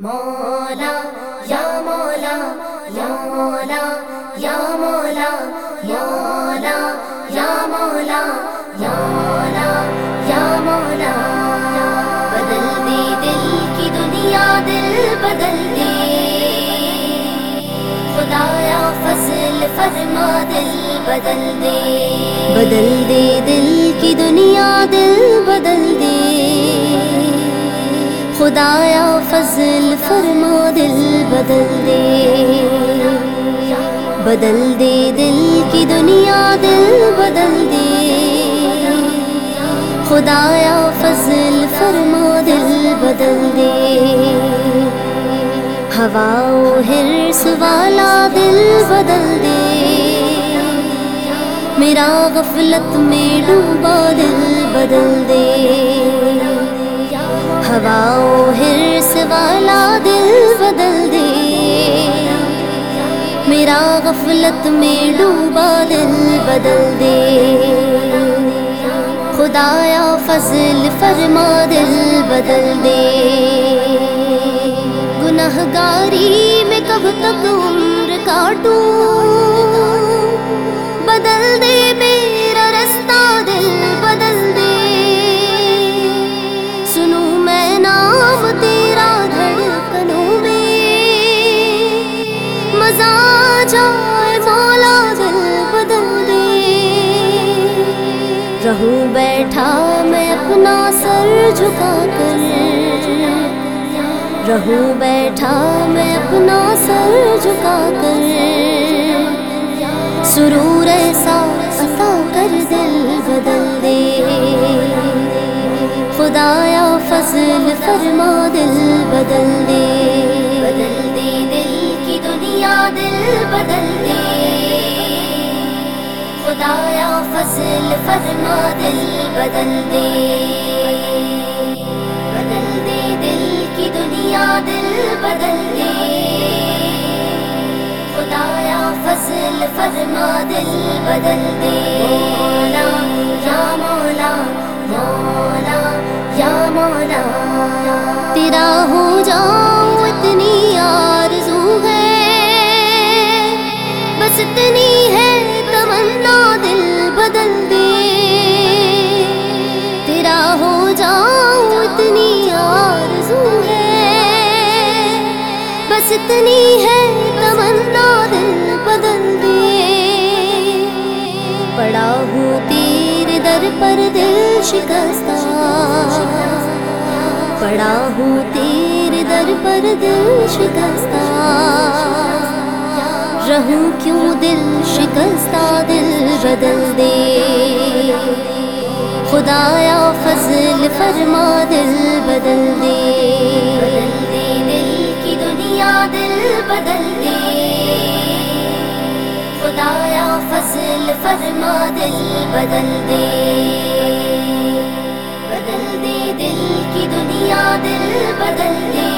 مولا، یا مولا یا مولا یا مولا یا مولا یا مولا یا مولا یا مولا، بدل دے دل کی دنیا، دل بدل دے۔ خدایا، فضل فرما، دل بدل دے۔ بدل دے دل کی دنیا، دل بدل دے۔ خدایا فضل فرما دل بدل دے. بدل دے دل کی دنیا، دل بدل دے. خدایا فضل فرما دل بدل دے. ہوا ہرس والا دل بدل دے. میرا غفلت میں ڈوبا دل بدل دے. ہوا ہرس والا دل بدل دے۔ میرا غفلت میں ڈوبا دل بدل دے۔ خدایا فضل فرما دل بدل دے۔ گناہ گاری میں کب تک عمر کاٹوں؟ بدل دے رہوں بیٹھا میں اپنا سر جھکا کر۔ رہوں بیٹھا میں اپنا سر جھکا کر۔ سرور ایسا عطا کر دل بدل دے۔ خدایا فضل فرما دل بدل دے۔ بدل دے دل کی دنیا دل بدل دے۔ خدایا فضل فرما دل بدل دے بدل دے دل کی دنیا دل بدل دے خدایا فضل فرما دل بدل دے مولا یا مولا مولا یا مولا. تیرا ہو جاؤں اتنی ہے تمنا دل بدل دے پڑا ہوں تیرے در پر دل شکستہ۔ پڑا ہوں تیرے در پر دل شکستہ۔ رہوں کیوں دل شکستہ دل بدل دے خدایا فضل فرما دل بدل دے دل بدل دے۔ خدایا فضل فرما دل بدل دے۔ بدل دے دل کی دنیا دل بدل دے۔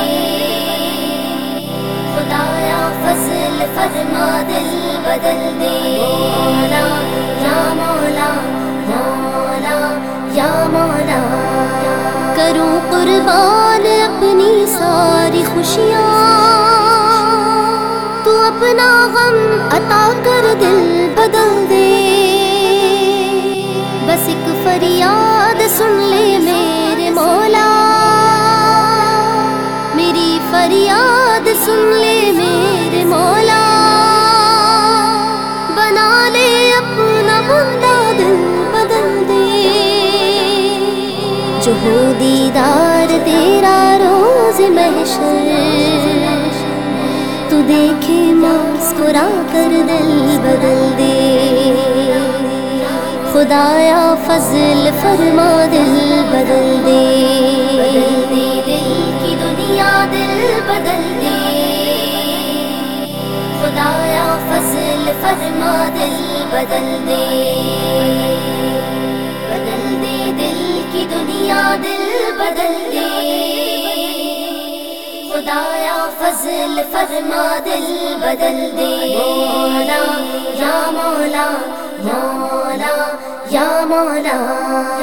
خدایا فضل فرما دل بدل دے۔ مولا، یا مولا مولا، یا مولا۔ کروں قربان عطا کر دل بدل دے۔ بس ایک فریاد سن لے میرے مولا۔ میری فریاد سن لے میرے مولا۔ بنا لے اپنا بندہ دل بدل دے۔ جو ہو دیدار تیرا دیکھے مسکرا کر دل بدل دے۔ خدایا فضل فرما دل بدل دے۔ دل کی دنیا دل بدل دے خدایا فضل فرما دل بدل دے۔ بدل دے دل کی دنیا، دل بدل دے۔ خدایا فضل فرما دل بدل دے۔ مولا یا مولا مولا یا مولا۔